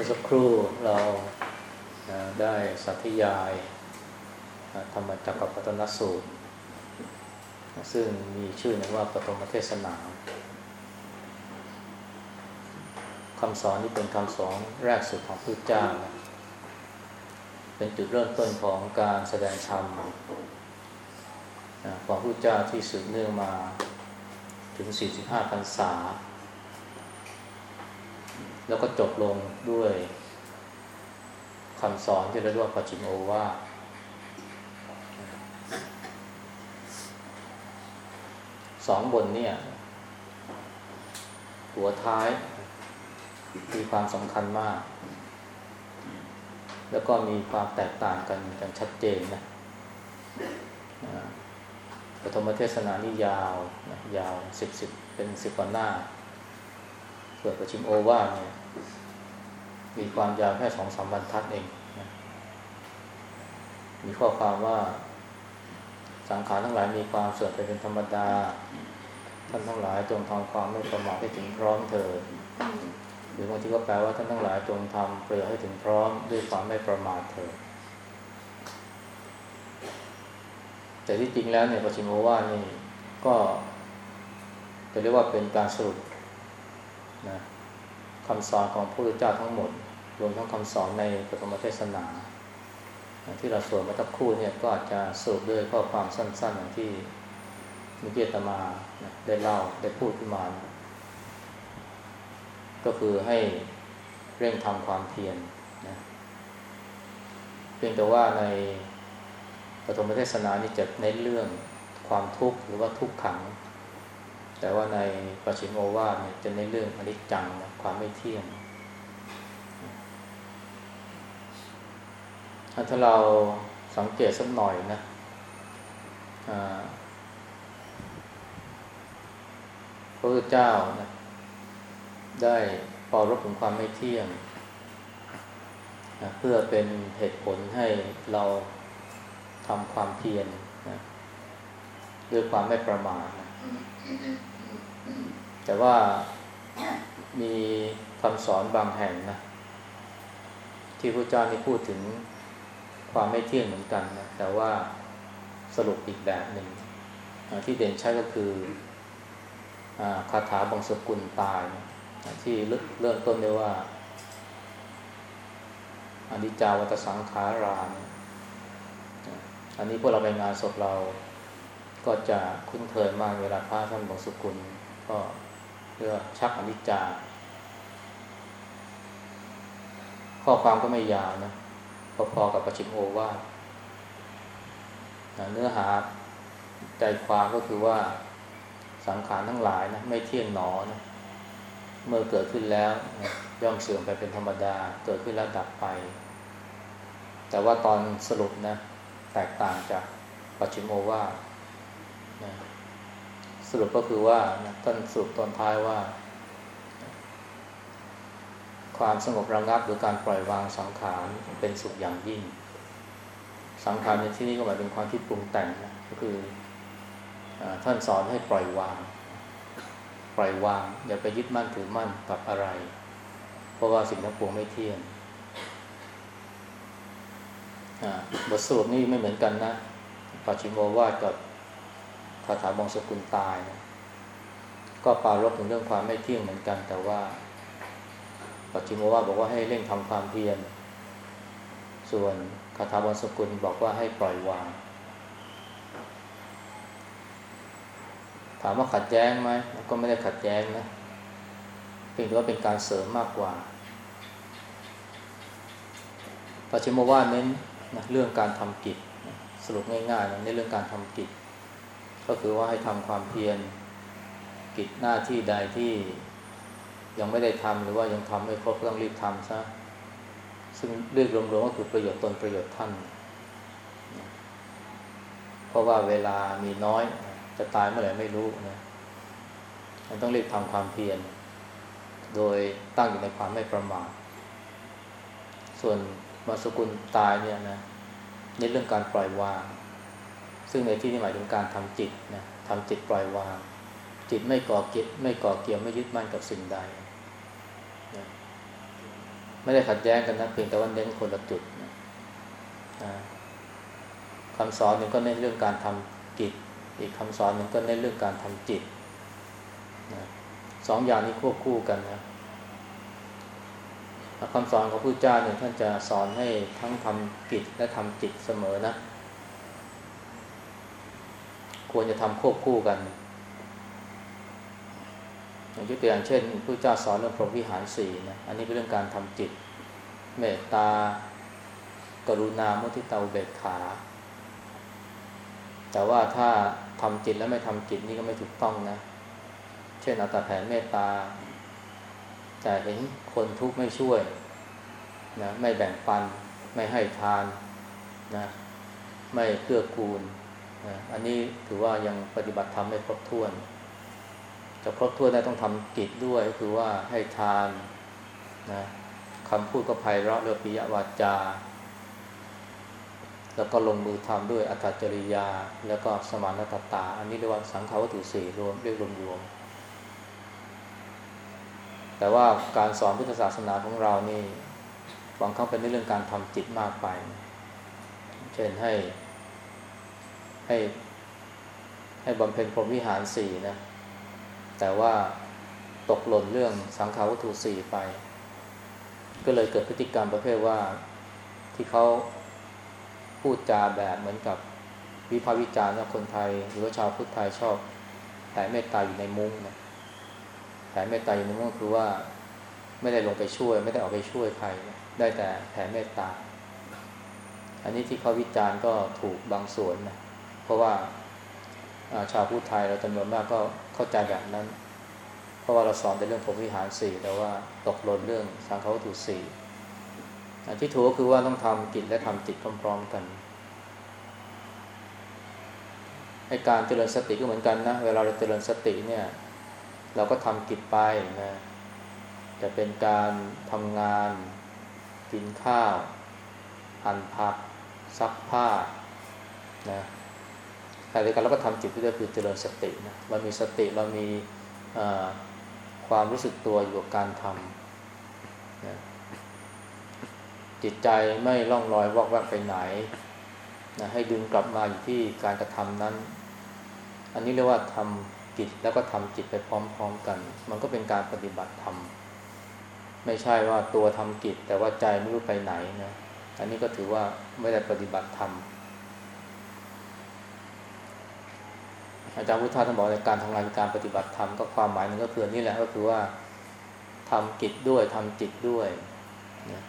มื่อสักครู่เราได้สัตยายธรรมจักรปัตนสูตร ซึ่งมีชื่อนึงว่าปฐมเทศนาคำสอนนี้เป็นคำสอนแรกสุดของพระเจ้า เป็นจุดเริ่มต้นของการแสดงธรรมของพระเจ้าที่สืบเนื่องมาถึง 45พรรษา แล้วก็จบลงด้วยคำสอนที่เรียกว่าปัจจิมโอวาสองบนเนี่ย หัวท้ายมีความสำคัญมาก แล้วก็มีความแตกต่างกันกันชัดเจนนะปฐมเทศนานี่ยาวนะยาวสิบสิบเป็นสิบกว่าหน้า สวนประชิมโอวาเนี่ยมีความยาวแค่สองสามบรรทัดเองนะมีข้อความว่าสังขารทั้งหลายมีความเสื่อมไปเป็นธรรมดา ท่านทั้งหลายจงทำความไม่ประมาทให้ถึงพร้อมเถิดหรือบางทีก็แปลว่าท่านทั้งหลายจงทำเปลือให้ถึงพร้อมด้วยความไม่ประมาทเถิดแต่ที่จริงแล้วเนี่ยปชิมโอวานี่ก็จะเรียกว่าเป็นการสรุป นะคำสอนของพระพุทธเจ้าทั้งหมด รวมทั้งคำสอนในปฐมเทศนา ที่เราสวดมาตักคู่เนี่ยก็อาจจะสรุปด้วยข้อความสั้นๆอย่างที่มิเกีตมาได้เล่าได้พูดขึ้นมาก็คือให้เร่งทำความเพียรนะเพียงแต่ว่าในปฐมเทศนานี่จะเน้นเรื่องความทุกข์หรือว่าทุกขัง แต่ว่าในปัจฉิมโอวาทเนี่ยจะในเรื่องอนิจจังนะความไม่เที่ยงถ้าเราสังเกตสักหน่อยนะพระพุทธเจ้านะได้ปอรบถึงความไม่เที่ยงนะเพื่อเป็นเหตุผลให้เราทำความเพียรนะด้วยความไม่ประมาทนะ แต่ว่ามีคำสอนบางแห่งนะ ที่พระเจ้าที่พูดถึงความไม่เที่ยงเหมือนกันนะ แต่ว่าสรุปอีกแบบหนึ่งที่เด่นชัดก็คือคาถาบงสกุลตายนะที่เริ่มต้นด้วยว่าอนิจจาวัตสังขารานอันนี้พวกเราไปงานศพเรา ก็จะคุ้นเคยมากเวลาพระท่านบงสกุล ก็เรียกชักอนิจจา ข้อความก็ไม่ยาวนะพอๆกับประชิมโอว่าเนื้อหาใจความก็คือว่าสังขารทั้งหลายนะไม่เที่ยงหนอนะเมื่อเกิดขึ้นแล้วย่อมเสื่อมไปเป็นธรรมดา เกิดขึ้นแล้วดับไป แต่ว่าตอนสรุปนะ แตกต่างจากปัจฉิมโอว่า สรุปก็คือว่าท่านสรุปตอนท้ายว่า ความสงบระงับหรือการปล่อยวางสังขารเป็นสุขอย่างยิ่ง สังขารในที่นี้ก็หมายถึงความที่ปรุงแต่งนะก็คือท่านสอนให้ปล่อยวาง ปล่อยวาง อย่าไปยึดมั่นถือมั่นกับอะไร เพราะว่าสิ่งทั้งปวงไม่เที่ยงบทสรุปนี่ไม่เหมือนกันนะปัจฉิมโมวาดกับ คาถาบองสกุลตายนะก็ปารบถึงเรื่องความไม่เที่ยงเหมือนกัน แต่ว่าปัจจิโมว่าบอกว่าให้เร่งทำความเพียรส่วนคาถาบองสกุลบอกว่าให้ปล่อยวาง ถามว่าขัดแย้งไหมก็ไม่ได้ขัดแย้งนะเพียงแต่ว่าเป็นการเสริมมากกว่าปัจจิโมว่าเน้นนะเรื่องการทำกิจสรุปง่ายๆนะในเรื่องการทำกิจ ก็คือว่าให้ทำความเพียรกิจหน้าที่ใดที่ยังไม่ได้ทำหรือว่ายังทำไม่ครบต้องรีบทำซะซึ่งเรียกรวมๆก็คือประโยชน์ตนประโยชน์ท่าน เพราะว่าเวลามีน้อย จะตายเมื่อไหร่ไม่รู้นะมันต้องรีบทำความเพียรโดยตั้งอยู่ในความไม่ประมาทส่วนมาสกุลตายเนี่ยนะในเรื่องการปล่อยวาง ซึ่งในที่นี้หมายถึงการทำจิตนะทำจิตปล่อยวาง จิตไม่ก่อเกิดไม่ก่อเกี่ยวไม่ยึดมั่นกับสิ่งใดนะไม่ได้ขัดแย้งกันนะเพียงแต่ว่าเน้นคนละจุดนะคำสอนหนึ่งก็เน้นเรื่องการทำกิจ อีกคำสอนหนึ่งก็เน้นเรื่องการทำจิตนะสองอย่างนี้ควบคู่กันนะคำสอนของพระพุทธเจ้าเนี่ยท่านจะสอนให้ทั้งทำกิจและทำจิตเสมอนะ ควรจะทำควบคู่กันอย่างยกตัวอย่างเช่นพระเจ้าสอนเรื่องพรหมวิหารสี่นะอันนี้เป็นเรื่องการทำจิต เมตตา กรุณามุทิตาเบกขา แต่ว่าถ้าทำจิตแล้วไม่ทำจิตนี่ก็ไม่ถูกต้องนะ เช่นเอาแต่แผ่เมตตา แต่เห็นคนทุกข์ไม่ช่วยนะไม่แบ่งปัน ไม่ให้ทานนะไม่เกื้อกูล นะอันนี้ถือว่ายังปฏิบัติธรรมไม่ครบถ้วน จะครบถ้วนได้ต้องทำกิจด้วยก็คือว่าให้ทานนะคำพูดก็ไพเราะเรือปิยวาจา แล้วก็ลงมือทำด้วยอัตจริยา แล้วก็สมานตตา อันนี้เรียกว่าสังขาวัตถุสี่รวมเรียกรวมๆแต่ว่าการสอนพุทธศาสนาของเรานี่บางครั้งเป็นในเรื่องการทำจิตมากไป เช่นให้ ให้ให้บำเพ็ญพรหมวิหารสี่นะ แต่ว่าตกหล่นเรื่องสังขาวัตถุสี่ไป ก็เลยเกิดพฤติกรรมประเภทว่าที่เขาพูดจาแบบเหมือนกับวิพากษ์วิจารณ์ว่าคนไทย หรือว่าชาวพุทธไทยชอบแต่เมตตาอยู่ในมุ้งนะแผ่เมตตาอย่างนี้ก็คือว่าไม่ได้ลงไปช่วย ไม่ได้ออกไปช่วยใครได้แต่แผ่เมตตา อันนี้ที่เขาวิจารณ์ก็ถูกบางส่วนนะ เพราะว่าชาวพุทธไทยเราจำนวนมากก็เข้าใจแบบนั้น เพราะว่าเราสอนในเรื่องผมวิหารสี่แต่ว่าตกหล่นเรื่องสังฆวัตถุสี่ที่ถูกก็คือว่าต้องทำกิจและทำจิตพร้อมๆกันให้การเจริญสติก็เหมือนกันนะ เวลาเราเจริญสติเนี่ย เราก็ทำกิจไปนะจะเป็นการทำงาน กินข้าว หั่นผัก ซักผ้านะ แต่ในการเราก็ทำจิตด้วยคือเจริญสตินะเรามีสติเรามีความรู้สึกตัวอยู่กับการทำนะจิตใจไม่ล่องลอยวอกแวกไปไหนนะให้ดึงกลับมาอยู่ที่การกระทำนั้น อันนี้เรียกว่าทำกิจแล้วก็ทำจิตไปพร้อม ๆกัน มันก็เป็นการปฏิบัติธรรมไม่ใช่ว่าตัวทำกิจแต่ว่าใจไม่รู้ไปไหนนะอันนี้ก็ถือว่าไม่ได้ปฏิบัติธรรม อาจารย์พุทธาท่านบอกในการทำงานการปฏิบัติธรรมก็ความหมายหนึ่งก็คือนี่แหละก็คือว่าทำกิจด้วยทำจิตด้วยนะ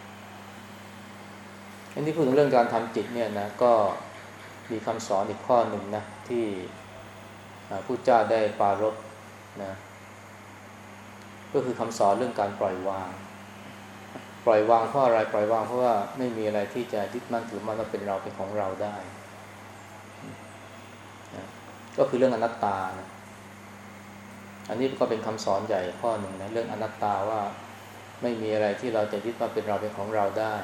อันนี้พูดถึงเรื่องการทำจิตเนี่ยนะก็มีคำสอนอีกข้อหนึ่งนะที่ผู้เจ้าได้ปารบนะก็คือคำสอนเรื่องการปล่อยวาง ปล่อยวางเพราะอะไรปล่อยวางเพราะว่าไม่มีอะไรที่จะยึดมั่นถือมั่นว่าเป็นเราเป็นของเราได้ ก็คือเรื่องอนัตตานะอันนี้ก็เป็นคำสอนใหญ่ข้อหนึ่งนะเรื่องอนัตตาว่าไม่มีอะไรที่เราจะยึดว่าเป็นเราเป็นของเราได้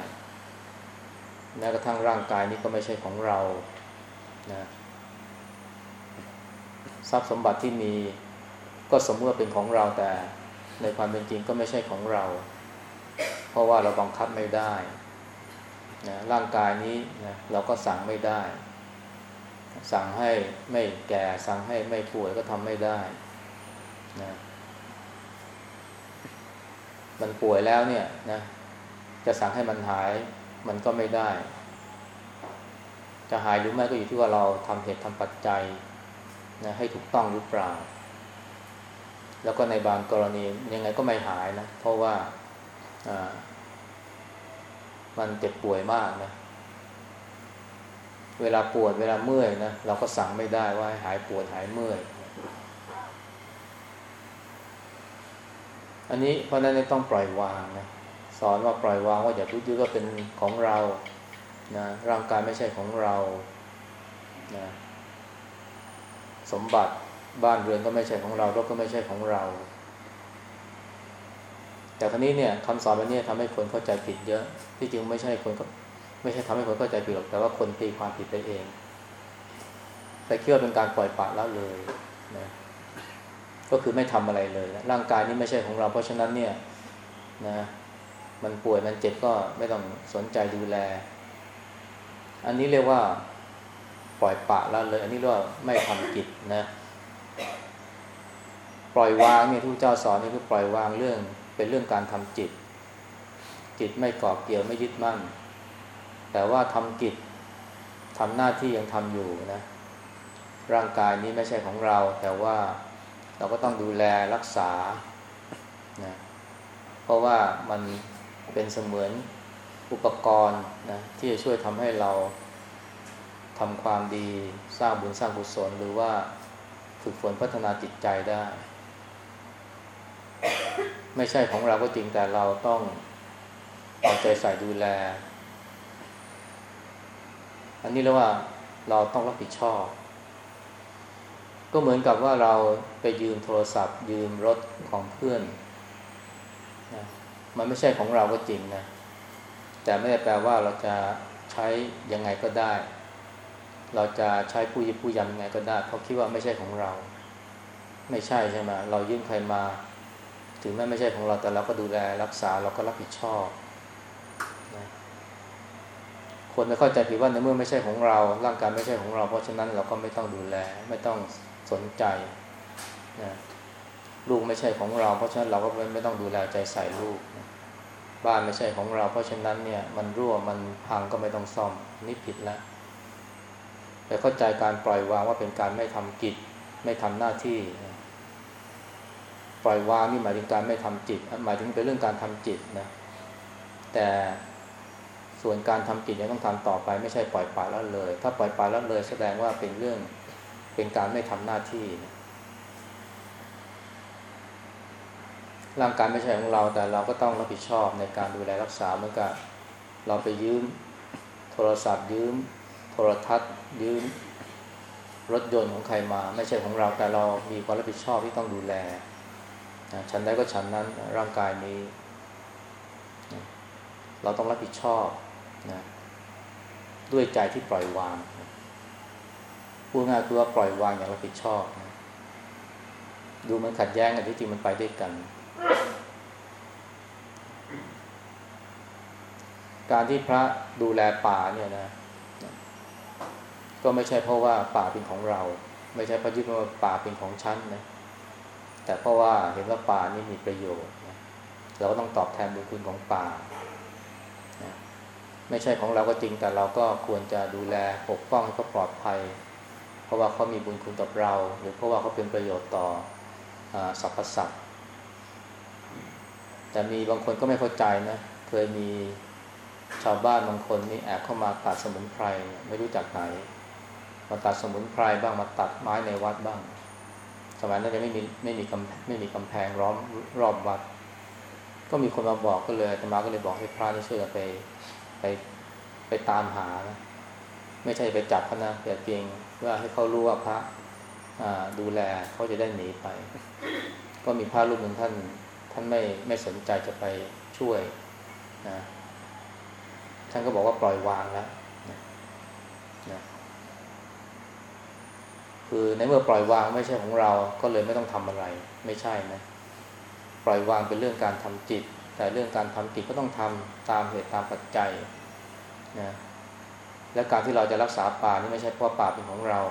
แม้กระทั่งร่างกายนี้ก็ไม่ใช่ของเรานะทรัพย์สมบัติที่มีก็สมมติว่าเป็นของเราแต่ ในความเป็นจริงก็ไม่ใช่ของเรา เพราะว่าเราบังคับไม่ได้นะร่างกายนี้นะเราก็สั่งไม่ได้ สั่งให้ไม่แก่ สั่งให้ไม่ป่วยก็ทำไม่ได้นะมันป่วยแล้วเนี่ยนะจะสั่งให้มันหายมันก็ไม่ได้ จะหายหรือไม่ก็อยู่ที่ว่าเราทำเหตุทำปัจจัยนะให้ถูกต้องหรือเปล่า แล้วก็ในบางกรณียังไงก็ไม่หายนะ เพราะว่ามันเจ็บป่วยมากนะ เวลาปวดเวลาเมื่อยนะเราก็สั่งไม่ได้ว่าให้หายปวดหายเมื่อย อันนี้เพราะนั้นต้องปล่อยวางนะสอนว่าปล่อยวางว่าอย่าพูดยึดว่าเป็นของเรานะร่างกายไม่ใช่ของเรานะสมบัติบ้านเรือนก็ไม่ใช่ของเรารถก็ไม่ใช่ของเรา แต่ครั้นี้เนี่ยคำสอนวันนี้ทำให้คนเข้าใจผิดเยอะ ที่จริงไม่ใช่คนก็ ไม่ใช่ทำให้คนเข้าใจผิดหรอกแต่ว่าคนตีความผิดไปเอง แต่คิดว่าเป็นการปล่อยปละละเลยนะก็คือไม่ทำอะไรเลยนะร่างกายนี้ไม่ใช่ของเรา เพราะฉะนั้นเนี่ยนะมันป่วยมันเจ็บก็ไม่ต้องสนใจดูแล อันนี้เรียกว่าปล่อยปะละเลย อันนี้เรียกว่าไม่ทำกิจนะ ปล่อยวางเนี่ยที่พระเจ้าสอนนี่คือปล่อยวางเรื่อง เป็นเรื่องการทำจิต จิตไม่เกาะเกี่ยวไม่ยึดมั่น แต่ว่าทำกิจทำหน้าที่ยังทำอยู่นะ ร่างกายนี้ไม่ใช่ของเรา แต่ว่าเราก็ต้องดูแลรักษานะเพราะว่ามันเป็นเสมือนอุปกรณ์นะที่จะช่วยทำให้เราทำความดีสร้างบุญสร้างกุศลหรือว่าฝึกฝนพัฒนาจิตใจได้ ไม่ใช่ของเราก็จริงแต่เราต้องเอาใจใส่ดูแล อันนี้เรียกว่าเราต้องรับผิดชอบ ก็เหมือนกับว่าเราไปยืมโทรศัพท์ ยืมรถของเพื่อนนะมันไม่ใช่ของเราก็จริงนะ แต่ไม่ได้แปลว่าเราจะใช้ยังไงก็ได้ เราจะใช้ผู้ยิบผู้ยำยังไงก็ได้เพราะคิดว่าไม่ใช่ของเรา ไม่ใช่ใช่ไหมเรายืมใครมา ถึงแม้ไม่ใช่ของเราแต่เราก็ดูแลรักษาเราก็รับผิดชอบ คนจะเข้าใจผิดว่าในเมื่อไม่ใช่ของเรา ร่างกายไม่ใช่ของเรา เพราะฉะนั้นเราก็ไม่ต้องดูแล ไม่ต้องสนใจนะลูกไม่ใช่ของเรา เพราะฉะนั้นเราก็ไม่ต้องดูแลใจใส่ลูกนะบ้านไม่ใช่ของเรา เพราะฉะนั้นเนี่ยมันรั่วมันพังก็ไม่ต้องซ่อมนี่ผิดแล้วไปเข้าใจการปล่อยวางว่าเป็นการไม่ทำกิจ ไม่ทำหน้าที่ ปล่อยวางนี่หมายถึงการไม่ทำจิต หมายถึงเป็นเรื่องการทำจิตนะแต่ ส่วนการทำกิจยังต้องทำต่อไป ไม่ใช่ปล่อยปละละเลย ถ้าปล่อยปละละเลยแสดงว่าเป็นเรื่องเป็นการไม่ทำหน้าที่นะร่างกายไม่ใช่ของเราแต่เราก็ต้องรับผิดชอบในการดูแลรักษาเหมือนกับเราไปยืมโทรศัพท์ยืม โทรทัศน์ยืมรถยนต์ของใครมา ไม่ใช่ของเราแต่เรามีความรับผิดชอบที่ต้องดูแลฉันได้ก็ฉันนั้นร่างกายนี้ เราต้องรับผิดชอบ นะด้วยใจที่ปล่อยวางพูดง่ายคือว่าปล่อยวางอย่างรับผิดชอบนะดูมันขัดแย้งกันที่จริงมันไปด้วยกัน การที่พระดูแลป่าเนี่ยนะ ก็ไม่ใช่เพราะว่าป่าเป็นของเรา ไม่ใช่เพราะยึดว่าป่าเป็นของฉันนะแต่เพราะว่าเห็นว่าป่านี่มีประโยชน์นะเราก็ต้องตอบแทนบุญคุณของป่า ไม่ใช่ของเราก็จริงแต่เราก็ควรจะดูแลปกป้องให้เขาปลอดภัย เพราะว่าเขามีบุญคุณกับเรา หรือเพราะว่าเขาเป็นประโยชน์ต่ออสรรพสัตว์แต่มีบางคนก็ไม่เข้าใจนะเคยมีชาวบ้านบางคนนี่แอบเข้ามาตัดสมุนไพรไม่รู้จักไหนมาตัดสมุนไพรบ้างมาตัดไม้ในวัดบ้าง สมัยนั้นยังไม่มีไม่มีกำไม่มีกำแพงล้อมรอบวัด ก็มีคนมาบอกก็เลยธรรมาก็เลยบอกให้พระนี่ช่วยไป ไปไปตามหานะไม่ใช่ไปจับเขานะแต่เพียงว่าให้เขารู้ว่าพระดูแลเขาจะได้หนีไป ก็มีพระรูปหนึ่งท่าน ท่านไม่ไม่สนใจจะไปช่วยนะท่านก็บอกว่าปล่อยวางแล้วนะนะคือในเมื่อปล่อยวางไม่ใช่ของเรา ก็เลยไม่ต้องทำอะไร ไม่ใช่นะปล่อยวางเป็นเรื่องการทำจิต แต่เรื่องการทำจิตก็ต้องทำตามเหตุตามปัจจัยนะและการที่เราจะรักษาป่านี่ไม่ใช่เพราะป่าเป็นของเรา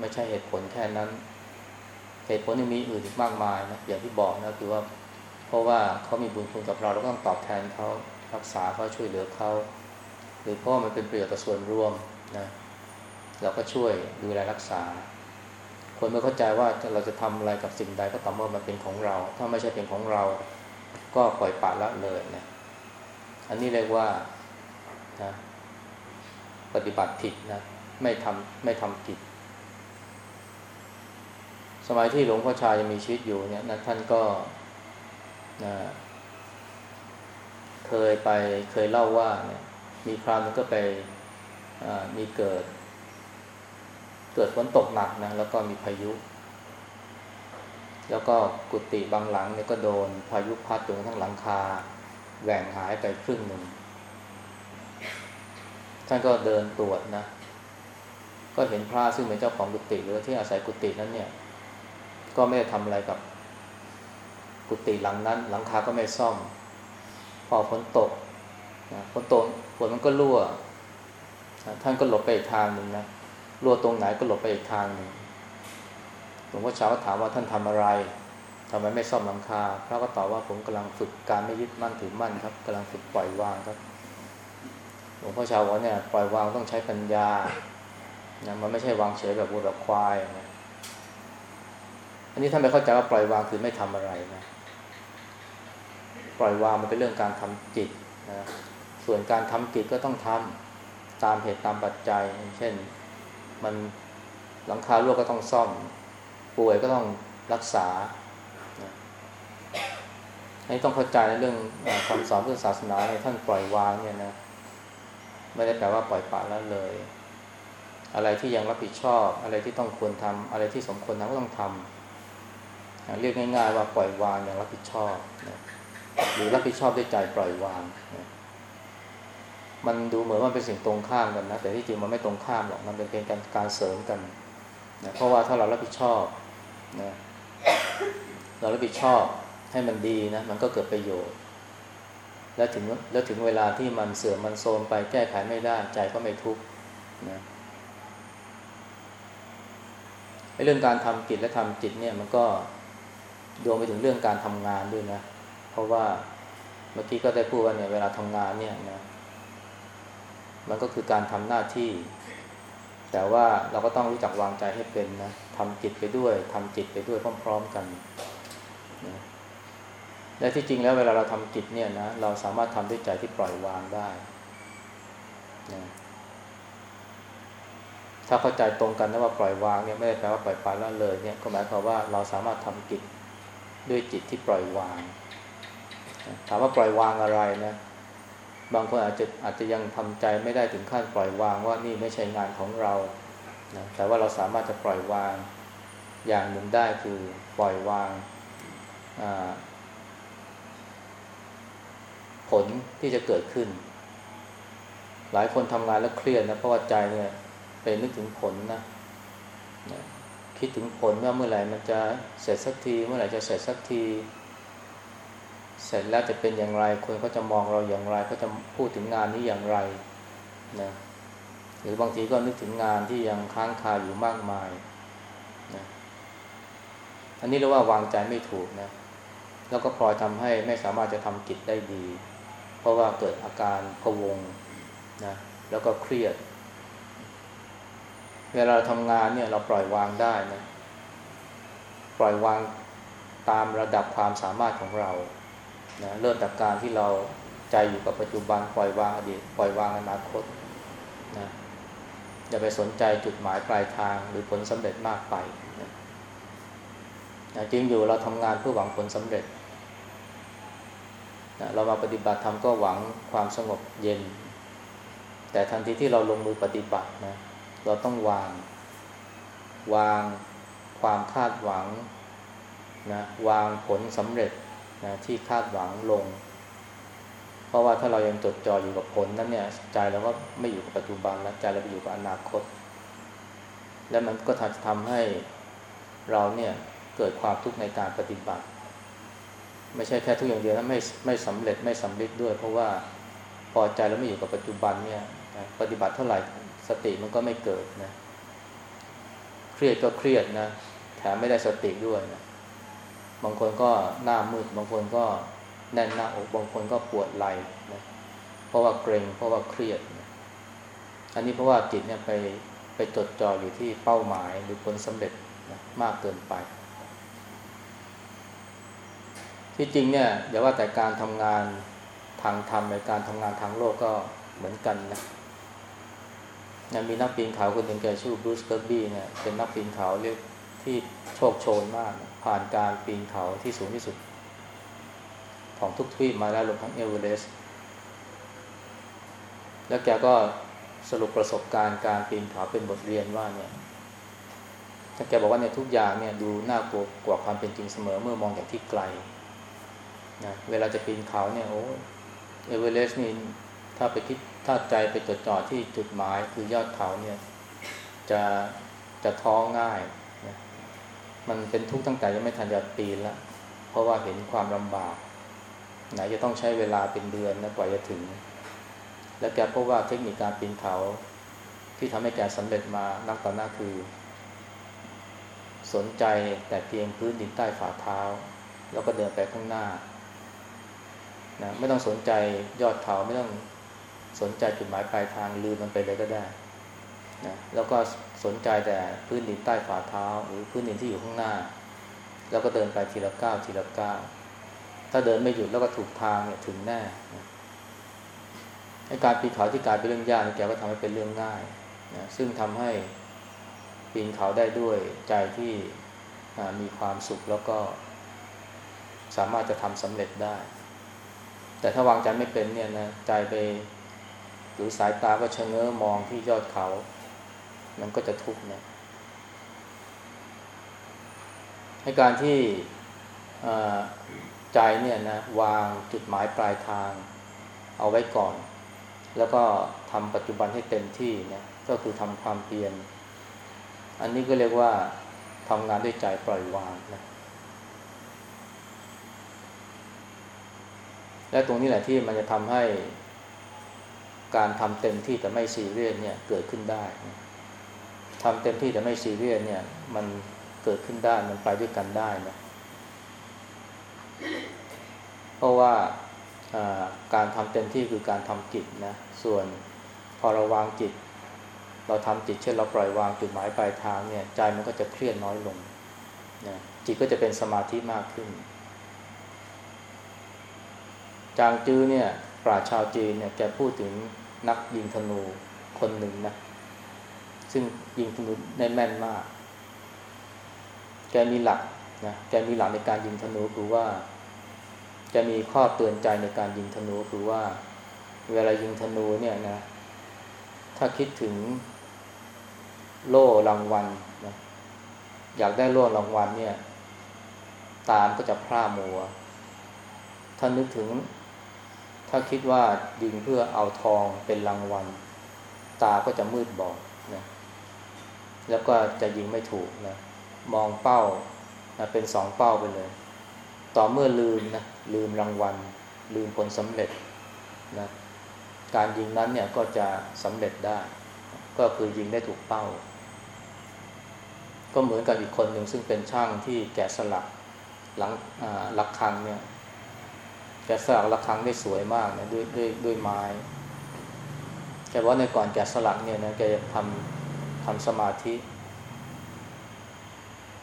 ไม่ใช่เหตุผลแค่นั้น เหตุผลยังมีอื่นอีกมากมายนะอย่างที่บอกนะคือว่าเพราะว่าเขามีบุญคุณกับเราเราก็ต้องตอบแทนเขารักษาเขาช่วยเหลือเขาหรือเพราะมันเป็นประโยชน์ต่อส่วนรวมนะเราก็ช่วยดูแลรักษา คนไม่เข้าใจว่าเราจะทำอะไรกับสิ่งใดก็ต่อเมื่อมันเป็นของเรา ถ้าไม่ใช่เป็นของเรา ก็ปล่อยปละละเลยนะอันนี้เรียกว่านะปฏิบัติผิดนะไม่ทำไม่ทำผิดสมัยที่หลวงพ่อชายยังมีชีวิตอยู่เนี่ยนะท่านก็นะเคยไปเคยเล่าว่าเนี่ยมีคราวนึงก็ไปมีเกิด เกิดฝนตกหนักนะแล้วก็มีพายุ แล้วก็กุฏิบางหลังเนี่ยก็โดนพายุพัดจนทั้งหลังคาแหว่งหายไปครึ่งหนึ่ง ท่านก็เดินตรวจนะ ก็เห็นพระซึ่งเป็นเจ้าของกุฏิหรือที่อาศัยกุฏินั้นเนี่ย ก็ไม่ได้ทำอะไรกับ กุฏิหลังนั้น หลังคาก็ไม่ซ่อม พอฝนตกนะฝนตกฝนมันก็รั่ว ท่านก็หลบไปอีกทางหนึ่งนะรั่วตรงไหนก็หลบไปอีกทางหนึ่ง หลวงพ่อเช้าก็ถามว่าท่านทำอะไรทำไมไม่ซ่อมหลังคา พระก็ตอบว่าผมกำลังฝึกการไม่ยึดมั่นถือมั่นครับกำลังฝึกปล่อยวางครับ หลวงพ่อชาวบอกเนี่ยปล่อยวางต้องใช้ปัญญานะมันไม่ใช่วางเฉยแบบวัวแบบควายนะอันนี้ท่านไม่เข้าใจว่าปล่อยวางคือไม่ทำอะไรนะ ปล่อยวางมันเป็นเรื่องการทำจิตนะ ส่วนการทำจิตก็ต้องทำตามเหตุตามปัจจัย เช่น มันหลังคารั่วก็ต้องซ่อม ป่วยก็ต้องรักษาให้ต้องเข้าใจในเรื่องคำสอนเรื่องศาสนาในท่านปล่อยวางเนี่ยนะไม่ได้แปลว่าปล่อยปละละเลย อะไรที่ยังรับผิดชอบ อะไรที่ต้องควรทำอะไรที่สมควรทำก็ต้องทำเรียกง่าย ๆ ว่าปล่อยวางอย่างรับผิดชอบนะหรือรับผิดชอบด้วยใจปล่อยวางนะมันดูเหมือนว่าเป็นสิ่งตรงข้ามกันนะแต่ที่จริงมันไม่ตรงข้ามหรอกมันเป็นเพียงการการเสริมกันนะเพราะว่าถ้าเรารับผิดชอบ นะเรารับผิดชอบให้มันดีนะมันก็เกิดประโยชน์ แล้วถึงแล้วถึงเวลาที่มันเสื่อมมันโทรมไปแก้ไขไม่ได้ใจก็ไม่ทุกข์นะเรื่องการทำกิจและทำจิตเนี่ยมันก็โยงไปถึงเรื่องการทำงานด้วยนะ เพราะว่าเมื่อกี้ก็ได้พูดว่าเนี่ยเวลาทำงานเนี่ยนะมันก็คือการทำหน้าที่ แต่ว่าเราก็ต้องรู้จักวางใจให้เป็นนะทำจิตไปด้วยทำจิตไปด้วยพร้อม ๆกันนะและที่จริงแล้วเวลาเราทำจิตเนี่ยนะเราสามารถทำด้วยใจที่ปล่อยวางได้นะถ้าเข้าใจตรงกันนะว่าปล่อยวางเนี่ยไม่ได้แปลว่าปล่อยปละละเลยเนี่ยก็หมายความว่าเราสามารถทำจิตด้วยจิตที่ปล่อยวาง ถามว่าปล่อยวางอะไรนะ บางคนอาจจะอาจจะยังทำใจไม่ได้ถึงขั้นปล่อยวางว่านี่ไม่ใช่งานของเรานะแต่ว่าเราสามารถจะปล่อยวางอย่างหนึ่งได้คือปล่อยวางผลที่จะเกิดขึ้น หลายคนทำงานแล้วเครียดนะเพราะว่าใจเนี่ยไปนึกถึงผลนะคิดถึงผลว่าเมื่อไหร่มันจะเสร็จสักที เมื่อไหร่จะเสร็จสักที เสร็จแล้วจะเป็นอย่างไร คนเขาจะมองเราอย่างไรเขาจะพูดถึงงานนี้อย่างไรนะหรือบางทีก็นึกถึงงานที่ยังค้างคาอยู่มากมายนะอันนี้เรียกว่าวางใจไม่ถูกนะ แล้วก็พลอยทำให้ไม่สามารถจะทำกิจได้ดี เพราะว่าเกิดอาการพะวงนะแล้วก็เครียด เวลาเราทำงานเนี่ยเราปล่อยวางได้นะ ปล่อยวางตามระดับความสามารถของเรา นะเริ่มจากการที่เราใจอยู่กับปัจจุบันปล่อยวางอดีตปล่อยวางอนาคตนะอย่าไปสนใจจุดหมายปลายทางหรือผลสำเร็จมากไปนะนะจริงอยู่เราทำงานเพื่อหวังผลสำเร็จนะเรามาปฏิบัติทำก็หวังความสงบเย็น แต่ทันทีที่เราลงมือปฏิบัตินะเราต้องวาง วางความคาดหวังนะวางผลสำเร็จ นะที่คาดหวังลง เพราะว่าถ้าเรายังจดจ่ออยู่กับผลนั้นเนี่ยใจเราก็ไม่อยู่กับปัจจุบันแล้วใจเราไปอยู่กับอนาคต และมันก็ทำทำให้เราเนี่ยเกิดความทุกข์ในการปฏิบัติ ไม่ใช่แค่ทุกอย่างเดียวนะไม่ไม่สำเร็จไม่สำเร็จด้วย เพราะว่าพอใจเราไม่อยู่กับปัจจุบันเนี่ยปฏิบัติเท่าไหร่สติมันก็ไม่เกิดนะเครียดก็เครียดนะแถมไม่ได้สติด้วยนะ บางคนก็หน้ามืด บางคนก็แน่นหน้าอกบางคนก็ปวดไหล่นะเพราะว่าเกรงเพราะว่าเครียดนะอันนี้เพราะว่าจิตเนี่ยไปไปจดจ่ออยู่ที่เป้าหมายหรือผลสำเร็จนะมากเกินไป ที่จริงเนี่ยอย่าว่าแต่การทำงานทางธรรมในการทำงานทางโลกก็เหมือนกันนะนะมีนักปีนเขาคนหนึ่งแกชื่อบรูซเกอร์บี้เนี่ยเป็นนักปีนเขาเรียกที่โชคโชนมาก ผ่านการปีนเขาที่สูงที่สุด ของทุกทวีปมาแล้วรวมทั้งเอเวอเรสต์แล้วแกก็สรุปประสบการณ์การปีนเขาเป็นบทเรียนว่าเนี่ยแกบอกว่าเนี่ยทุกอย่างเนี่ยดูน่ากลัวกว่าความเป็นจริงเสมอเมื่อมองจากที่ไกลนะเวลาจะปีนเขาเนี่ยโอ้เอเวอเรสต์นี่ถ้าไปคิดถ้าใจไปจดจ่อที่จุดหมายคือยอดเขาเนี่ย จะจะท้อง่าย มันเป็นทุกข์ตั้งแต่ยังไม่ทันจะปีนแล้วเพราะว่าเห็นความลำบาก ไหนจะต้องใช้เวลาเป็นเดือนนะกว่าจะถึง และแกพบว่าเทคนิคการปีนเขาที่ทำให้แกสำเร็จมานักต่อหน้าคือ สนใจแต่เพียงพื้นดินใต้ฝ่าเท้า แล้วก็เดินไปข้างหน้านะไม่ต้องสนใจยอดเขาไม่ต้องสนใจจุดหมายปลายทางลืมมันไปเลยก็ได้ นะแล้วก็สนใจแต่พื้นดินใต้ฝ่าเท้า หรือพื้นดินที่อยู่ข้างหน้า แล้วก็เดินไปทีละก้าวทีละก้าวถ้าเดินไม่หยุดแล้วก็ถูกทางเนี่ยถึงแน่นะการปีนเขาที่กลายเป็นเรื่องยากแกก็ทำให้เป็นเรื่องง่ายนะซึ่งทำให้ปีนเขาได้ด้วยใจที่มีความสุขแล้วก็สามารถจะทำสำเร็จได้ แต่ถ้าวางใจไม่เป็นเนี่ยนะใจไปหรือสายตาก็ชะเง้อมองที่ยอดเขา มันก็จะทุกข์นะให้การที่ใจเนี่ยนะวางจุดหมายปลายทาง เอาไว้ก่อน แล้วก็ทำปัจจุบันให้เต็มที่นะก็คือทำความเพียรอันนี้ก็เรียกว่าทำงานด้วยใจปล่อยวางนะและตรงนี้แหละที่มันจะทำให้การทำเต็มที่แต่ไม่ซีเรียสเนี่ยเกิดขึ้นได้นะ ทำเต็มที่แต่ไม่ซีเรียสเนี่ย มันเกิดขึ้นได้มันไปด้วยกันได้นะเพราะว่าการทำเต็มที่คือการทำจิตนะส่วนพอเราวางจิต เราทำจิตเช่นเราปล่อยวางจุดหมายปลายทางเนี่ยใจมันก็จะเครียดน้อยลงนะจิตก็จะเป็นสมาธิมากขึ้น จางจื้อเนี่ยปราชชาวจีนเนี่ยแกพูดถึงนักยิงธนูคนหนึ่งนะ ซึ่งยิงธนูได้แม่นมาก แกมีหลักนะแกมีหลักในการยิงธนูคือว่าจะมีข้อเตือนใจในการยิงธนูคือว่า เวลายิงธนูเนี่ยนะ ถ้าคิดถึงโล่รางวัลนะอยากได้โล่รางวัลเนี่ย ตามก็จะพร่ามัว ถ้านึกถึง ถ้าคิดว่ายิงเพื่อเอาทองเป็นรางวัล ตาก็จะมืดบอด แล้วก็จะยิงไม่ถูกนะมองเป้านะเป็นสองเป้าไปเลย ต่อเมื่อลืมนะลืมรางวัล ลืมผลสำเร็จนะการยิงนั้นเนี่ยก็จะสำเร็จได้ ก็คือยิงได้ถูกเป้า ก็เหมือนกับอีกคนหนึ่งซึ่งเป็นช่างที่แกะสลักหลังหลักคังเนี่ยแกะสลักหลักคังได้สวยมากนะด้วยด้วยด้วยไม้แกว่าในก่อนแกะสลักเนี่ยนะแกทำ ทำสมาธิ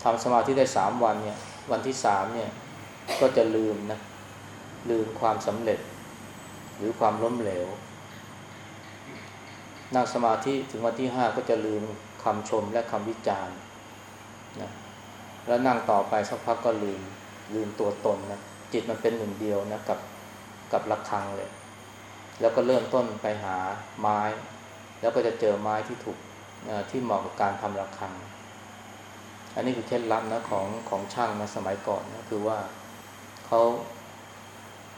ทำสมาธิได้สามวันเนี่ย วันที่สามเนี่ยก็จะลืมนะ ลืมความสำเร็จ หรือความล้มเหลว นั่งสมาธิถึงวันที่ห้าก็จะลืมคำชมและคำวิจารณ์นะแล้วนั่งต่อไปสักพักก็ลืม ลืมตัวตนนะ จิตมันเป็นหนึ่งเดียวนะกับกับระฆังเลย แล้วก็เริ่มต้นไปหาไม้ แล้วก็จะเจอไม้ที่ถูก ที่เหมาะกับการทำระฆัง อันนี้คือเคล็ดลับนะของของช่างนะสมัยก่อนนะคือว่าเขา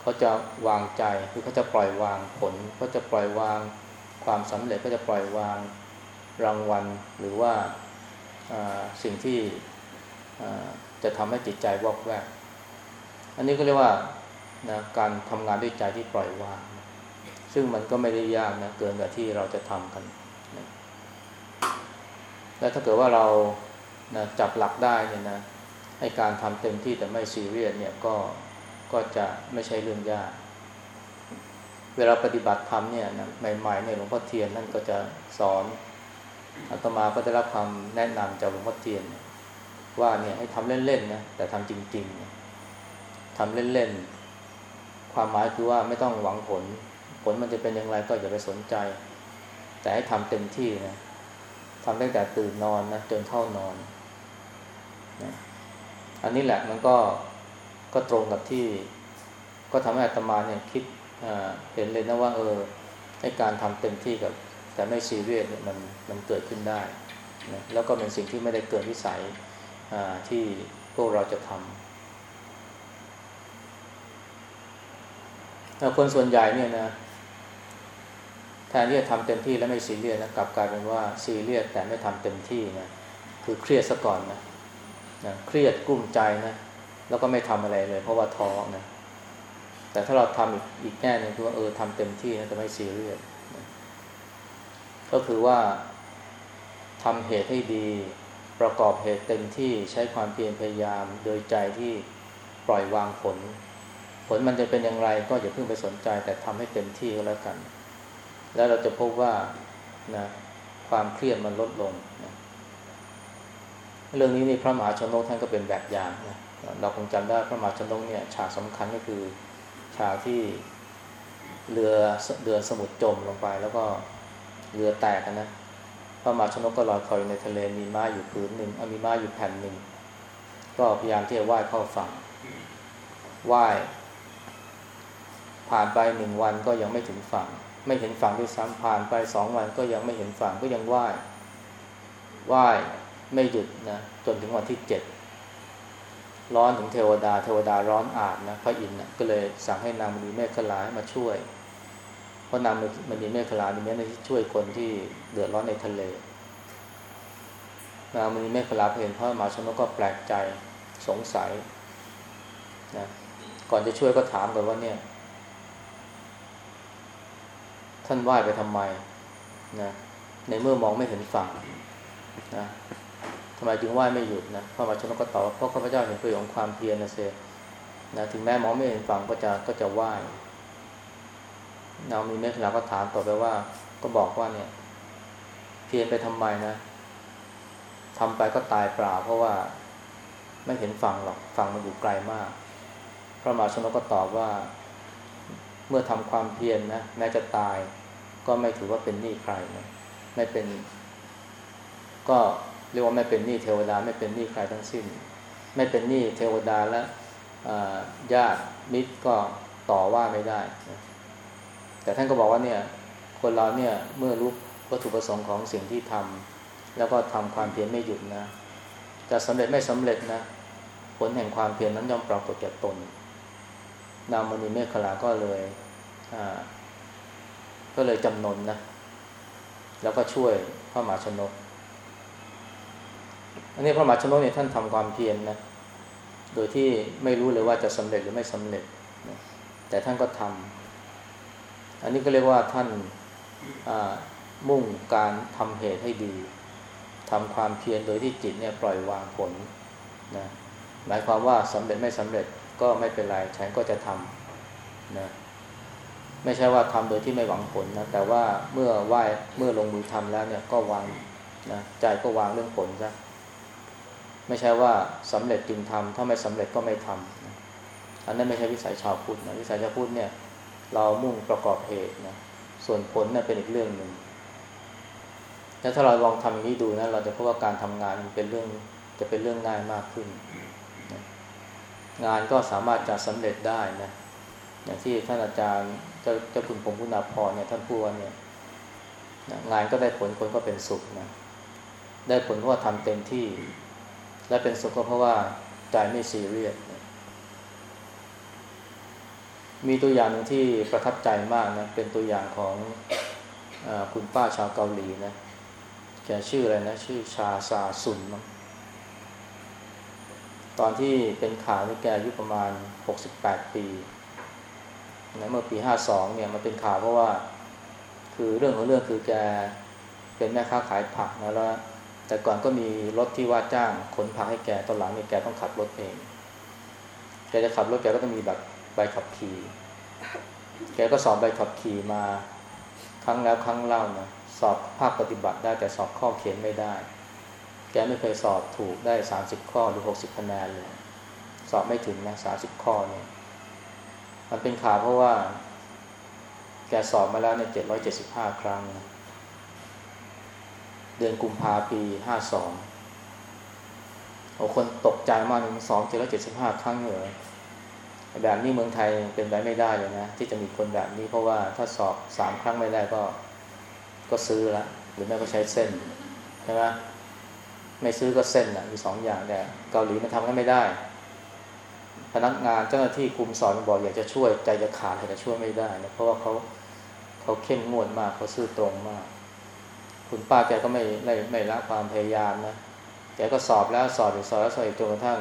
เขาจะวางใจคือเขาจะปล่อยวางผลเขาจะปล่อยวางความสำเร็จเขาจะปล่อยวางรางวัลหรือว่าสิ่งที่จะทำให้จิตใจวอกแวก อันนี้ก็เรียกว่านะการทำงานด้วยใจที่ปล่อยวาง ซึ่งมันก็ไม่ได้ยากนะเกินกว่าที่เราจะทำกัน แล้วถ้าเกิดว่าเรานะจับหลักได้เนี่ยนะให้การทำเต็มที่แต่ไม่ซีเรียสเนี่ยก็ก็จะไม่ใช่เรื่องยาก เวลาปฏิบัติธรรมเนี่ยนะใหม่ๆเนี่ยหลวงพ่อเทียนนั่นก็จะสอนอาตมาก็ได้รับคำแนะนำจากหลวงพ่อเทียน ว่าเนี่ยให้ทำเล่นๆนะแต่ทำจริงๆทำเล่นๆความหมายคือว่าไม่ต้องหวังผล ผลมันจะเป็นอย่างไรก็อย่าไปสนใจ แต่ให้ทำเต็มที่นะ ทำตั้งแต่ตื่นนอนนะจนเข้านอนนะอันนี้แหละมันก็ก็ตรงกับที่ ก็ทำให้อาตมาเนี่ยคิดเห็นเลยนะว่า เออให้การทำเต็มที่กับ แต่ไม่ซีเรียสเนี่ยมันมันเกิดขึ้นได้นะแล้วก็เป็นสิ่งที่ไม่ได้เกิดวิสัยที่พวกเราจะทำคนส่วนใหญ่เนี่ยนะ แทนที่จะทำเต็มที่แล้วไม่ซีเรียสนะกลับกลายเป็นว่าซีเรียสแต่ไม่ทำเต็มที่นะคือเครียดซะก่อนนะนะเครียดกุ้มใจนะแล้วก็ไม่ทำอะไรเลย เพราะว่าท้อนะแต่ถ้าเราทำอีกอีกแง่หนึงคือว่าเออทำเต็มที่นะจะไม่ซีเรียสก็คือว่าทำเหตุให้ดีประกอบเหตุเต็มที่ใช้ความเพียรพยายามโดยใจที่ปล่อยวางผล ผลมันจะเป็นอย่างไรก็อย่าเพิ่งไปสนใจแต่ทำให้เต็มที่ก็แล้วกัน แล้วเราจะพบว่านะความเครียดมันลดลงนะเรื่องนี้นี่พระมหาชนกท่านก็เป็นแบบอย่างนะเราคงจำได้พระมหาชนกเนี่ยฉากสำคัญก็คือฉากที่เรือเรือสมุทรจมลงไป แล้วก็เรือแตกนะพระมหาชนกก็ลอยคอยในทะเลมีม้าอยู่พื้นหนึ่งมีม้าอยู่แผ่นหนึ่งก็พยายามที่จะว่ายเข้าฝั่งว่ายผ่านไปหนึ่งวันก็ยังไม่ถึงฝั่ง ไม่เห็นฝั่งด้วยซ้ำผ่านไปสองวันก็ยังไม่เห็นฝั่งก็ยังไหว่ายว่ายไม่หยุดนะจนถึงวันที่เจ็ดร้อนถึงเทวดา เทวดาร้อนอาบนะพระอินทร์ก็เลยสั่งให้นางมณีเมฆขลามาช่วย เพราะนางมณีเมฆขลานี่เนี่ช่วยคนที่เดือดร้อนในทะเล นางมณีเมฆขลาเห็นพระมหาชนกก็แปลกใจสงสัยนะก่อนจะช่วยก็ถามกันว่าเนี่ย ท่านไหว้ไปทำไมนะในเมื่อมองไม่เห็นฝั่งนะทำไมจึงไหว้ไม่หยุดนะพระมาชนกก็ตอบเพราะข้าพเจ้าเห็นประโยชน์ของความเพียรนะเซนะถึงแม้มองไม่เห็นฝั่งก็จะก็จะไหว้นามีเมฆลาก็ถามต่อไปว่า ก็บอกว่าเนี่ย เพียรไปทำไมนะทำไปก็ตายเปล่า เพราะว่าไม่เห็นฝั่งหรอกฝั่งมันอยู่ไกลมาก พระมหาชนกก็ตอบว่า เมื่อทำความเพียรนนะแม้จะตายก็ไม่ถือว่าเป็นหนี้ใครนะไม่เป็น ก็เรียกว่าไม่เป็นหนี้เทวดา ไม่เป็นหนี้ใครทั้งสิ้น ไม่เป็นหนี้เทวดาและญาติมิตรก็ต่อว่าไม่ได้ แต่ท่านก็บอกว่าเนี่ย คนเราเนี่ยเมื่อรู้วัตถุประสงค์ของสิ่งที่ทำแล้วก็ทำความเพียรไม่หยุดนะจะสำเร็จไม่สำเร็จนะผลแห่งความเพียรนั้นย่อมปรากฏแก่ตน นางมณีเมฆขลาก็เลยก็เลยจำนนนะ แล้วก็ช่วยพระมหาชนก อันนี้พระมหาชนกเนี่ยท่านทำความเพียรนนะ โดยที่ไม่รู้เลยว่าจะสำเร็จหรือไม่สำเร็จ แต่ท่านก็ทำ อันนี้ก็เรียกว่าท่านมุ่งการทำเหตุให้ดีทำความเพียรโดยที่จิตเนี่ยปล่อยวางผลนะหมายความว่าสำเร็จไม่สำเร็จ ก็ไม่เป็นไร ฉันก็จะทำนะไม่ใช่ว่าทำโดยที่ไม่หวังผลนะแต่ว่าเมื่อไหวเมื่อลงมือทำแล้วเนี่ยก็วางนะใจก็วางเรื่องผลซะไม่ใช่ว่าสำเร็จจึงทำถ้าไม่สำเร็จก็ไม่ทำนะอันนั้นไม่ใช่วิสัยชาวพุทธนะวิสัยชาวพุทธเนี่ย เรามุ่งประกอบเหตุนะส่วนผลนะ่ะเป็นอีกเรื่องหนึ่งแล้วถ้าเราลองทำอย่างนี้ดูนะเราจะพบว่าการทำงานมันเป็นเรื่องจะเป็นเรื่องง่ายมากขึ้น งานก็สามารถจะสำเร็จได้นะอย่างที่ท่านอาจารย์เจ้าเจ้าคุณพงศ์พุนาพรเนี่ยท่านพูดว่าเนี่ยงานก็ได้ผลคนก็เป็นสุขนะได้ผลเพราะว่าทำเต็มที่ และเป็นสุขก็เพราะว่าใจไม่ซีเรียสมีตัวอย่างหนึ่งที่ประทับใจมากนะเป็นตัวอย่างของอคุณป้าชาวเกาหลีนะแกชื่ออะไรนะ ชื่อชาซาซุนมั้ง ตอนที่เป็นข่าวนี่แกอายุประมาณ 68 ปีนะเมื่อปี 52 เนี่ยมันเป็นข่าวเพราะว่า คือเรื่องของเรื่องคือแกเป็นแม่ค้าขายผักนะแล้ว แต่ก่อนก็มีรถที่ว่าจ้างขนผักให้แกตอนหลังเนี่ยแกต้องขับรถเอง แกจะขับรถแกก็ต้องมีแบบใบขับขี่ แกก็สอบใบขับขี่มาครั้งแล้วครั้งเล่านะสอบภาคปฏิบัติได้แต่สอบข้อเขียนไม่ได้ แกไม่เคยสอบถูกได้สามสิบข้อหรือหกสิบคะแนนเลยสอบไม่ถึงนะสามสิบข้อเนี่ยมันเป็นข่าวเพราะว่า แกสอบมาแล้วในเจ็ดร้อยเจ็ดสิบห้าครั้งนะเดือนกุมภาปีห้าสองโอ้คนตกใจมากหนึ่งสองเจ็ดร้อยเจ็ดสิบห้าครั้งเลยแบบนี้เมืองไทยเป็นไปไม่ได้เลยนะ ที่จะมีคนแบบนี้เพราะว่าถ้าสอบสามครั้งไม่ได้ก็ก็ซื้อละหรือแม่ก็ใช้เส้นใช่ไหม ไม่ซื้อก็เส้นอะมีสองอย่างแต่เกาหลีมันทำกันไม่ได้ พนักงานเจ้าหน้าที่คุมสอนบอกอยากจะช่วยใจจะขาดแต่ช่วยไม่ได้นะเพราะว่าเขาเขาเข้มงวดมากเขาซื่อตรงมาก คุณป้าแกก็ไม่ไม่ไม่ละความพยายามนะแกก็สอบแล้วสอบอีกสอบแล้วสอบอีกจนกระทั่ง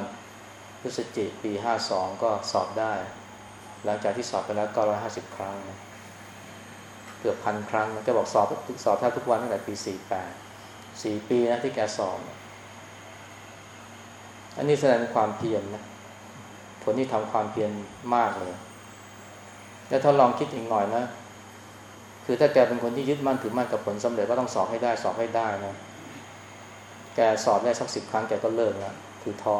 พฤศจิกปีห้าสองก็สอบได้ หลังจากที่สอบไปแล้วเก้าร้อยห้าสิบครั้งนะเกือบพันครั้งนะแกบอกสอบสอบแทบทุกวันตั้งแต่ปีสี่แปดสี่ปีนะที่แกสอบ อันนี้แสดงความเพียรนะคนที่ทำความเพียรมากเลย แล้วถ้าลองคิดอีกหน่อยนะ คือถ้าแกเป็นคนที่ยึดมั่นถือมั่นกับผลสำเร็จก็ต้องสอบให้ได้สอบให้ได้นะ แกสอบได้สักสิบครั้งแกก็เลิกแล้วคือท้อ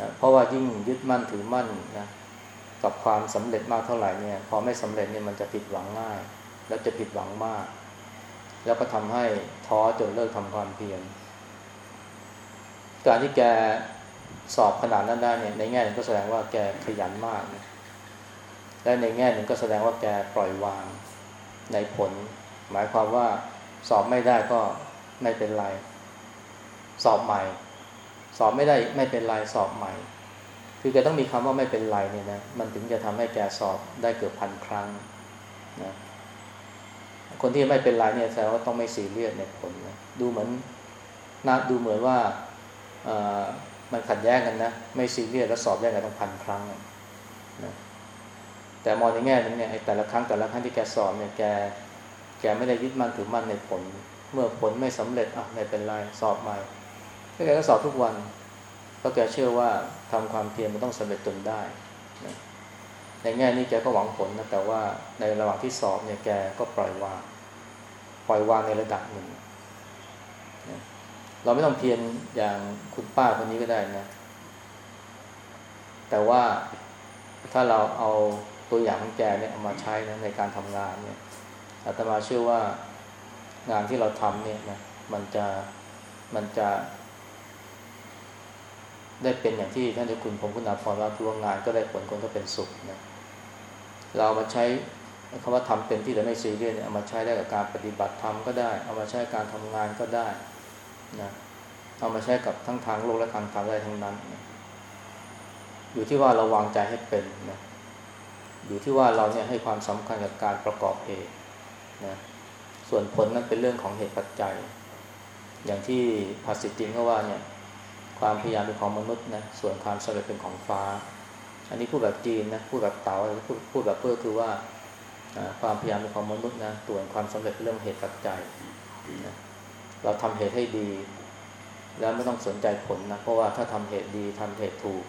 นะเพราะว่ายิ่งยึดมั่นถือมั่นนะกับความสำเร็จมากเท่าไหร่เนี่ย พอไม่สำเร็จเนี่ยมันจะผิดหวังง่าย แล้วจะผิดหวังมาก แล้วก็ทำให้ท้อจนเลิกทำความเพียร การที่แกสอบขนาดนั้นได้เนี่ยในแง่หนึ่งก็แสดงว่าแกขยันมากนะและในแง่หนึ่งก็แสดงว่าแกปล่อยวางในผล หมายความว่าสอบไม่ได้ก็ไม่เป็นไร สอบใหม่ สอบไม่ได้ไม่เป็นไรสอบใหม่ คือแกต้องมีคำว่าไม่เป็นไรเนี่ยนะมันถึงจะทำให้แกสอบได้เกือบพันครั้งนะคนที่ไม่เป็นไรเนี่ยแสดงว่าต้องไม่ซีเรียสในผลนะดูเหมือนน่าดูเหมือนว่า มันขัดแย้งกันนะ ไม่ซีเรียสแล้วสอบได้กันต้องพันครั้งนะแต่มองในแง่นึงเนี่ยแต่ละครั้งแต่ละครั้งที่แกสอบเนี่ยแกแกไม่ได้ยึดมั่นถือมั่นในผล เมื่อผลไม่สำเร็จอะไม่เป็นไรสอบใหม่แกก็สอบทุกวันเพราะแกเชื่อว่าทำความเพียรมันต้องสำเร็จจนได้นะในแง่นี้แกก็หวังผลนะแต่ว่าในระหว่างที่สอบเนี่ยแกก็ปล่อยวางปล่อยวางในระดับหนึ่ง เราไม่ต้องเพียรอย่างคุณป้าคนนี้ก็ได้นะ แต่ว่าถ้าเราเอาตัวอย่างของแกเนี่ยเอามาใช้นะในการทำงานเนี่ยอาตมาเชื่อว่างานที่เราทำเนี่ยนะมันจะมันจะ ได้เป็นอย่างที่ท่านเจ้าคุณพงศ์คุณาพรว่าคือว่างานก็ได้ผลคนก็เป็นสุขนะเรามาใช้คำว่าทำเป็นที่หรือไม่ซีเรียสเนี่ยเอามาใช้ได้กับการปฏิบัติธรรมก็ได้ เอามาใช้การทำงานก็ได้ นะเอามาใช้กับทั้งทางโลกและทางธรรมได้ทั้งนั้นนะอยู่ที่ว่าเราวางใจให้เป็นนะอยู่ที่ว่าเราเนี่ยให้ความสำคัญกับการประกอบเหตุนะส่วนผลนั้นเป็นเรื่องของเหตุปัจจัย อย่างที่ภาษิตจริงก็ว่าเนี่ยความพยายามเป็นของมนุษย์นะส่วนความสำเร็จเป็นของฟ้า อันนี้พูดแบบจีนนะพูดแบบเต๋าพูดพูดแบบเพื่อคือว่าความพยายามเป็นของมนุษย์นะส่วนความสำเร็จเป็นเรื่องเหตุปัจจัยนะ เราทำเหตุให้ดี แล้วไม่ต้องสนใจผลนะเพราะว่าถ้าทำเหตุดีทำเหตุถูก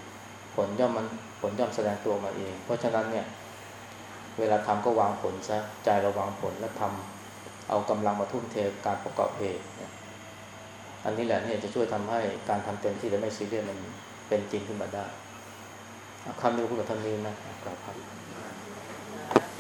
ผลย่อมมันผลย่อมแสดงตัวมาเอง เพราะฉะนั้นเนี่ย เวลาทำก็วางผลซะใจเราวางผลแล้วทำเอากำลังมาทุ่มเทการประกอบเหตุอันนี้แหละเนี่ยจะช่วยทำให้การทำเต็มที่และไม่ซีเรียสมันเป็นจริงขึ้นมาได้คำนี้พูดกับท่านนี้นะครับ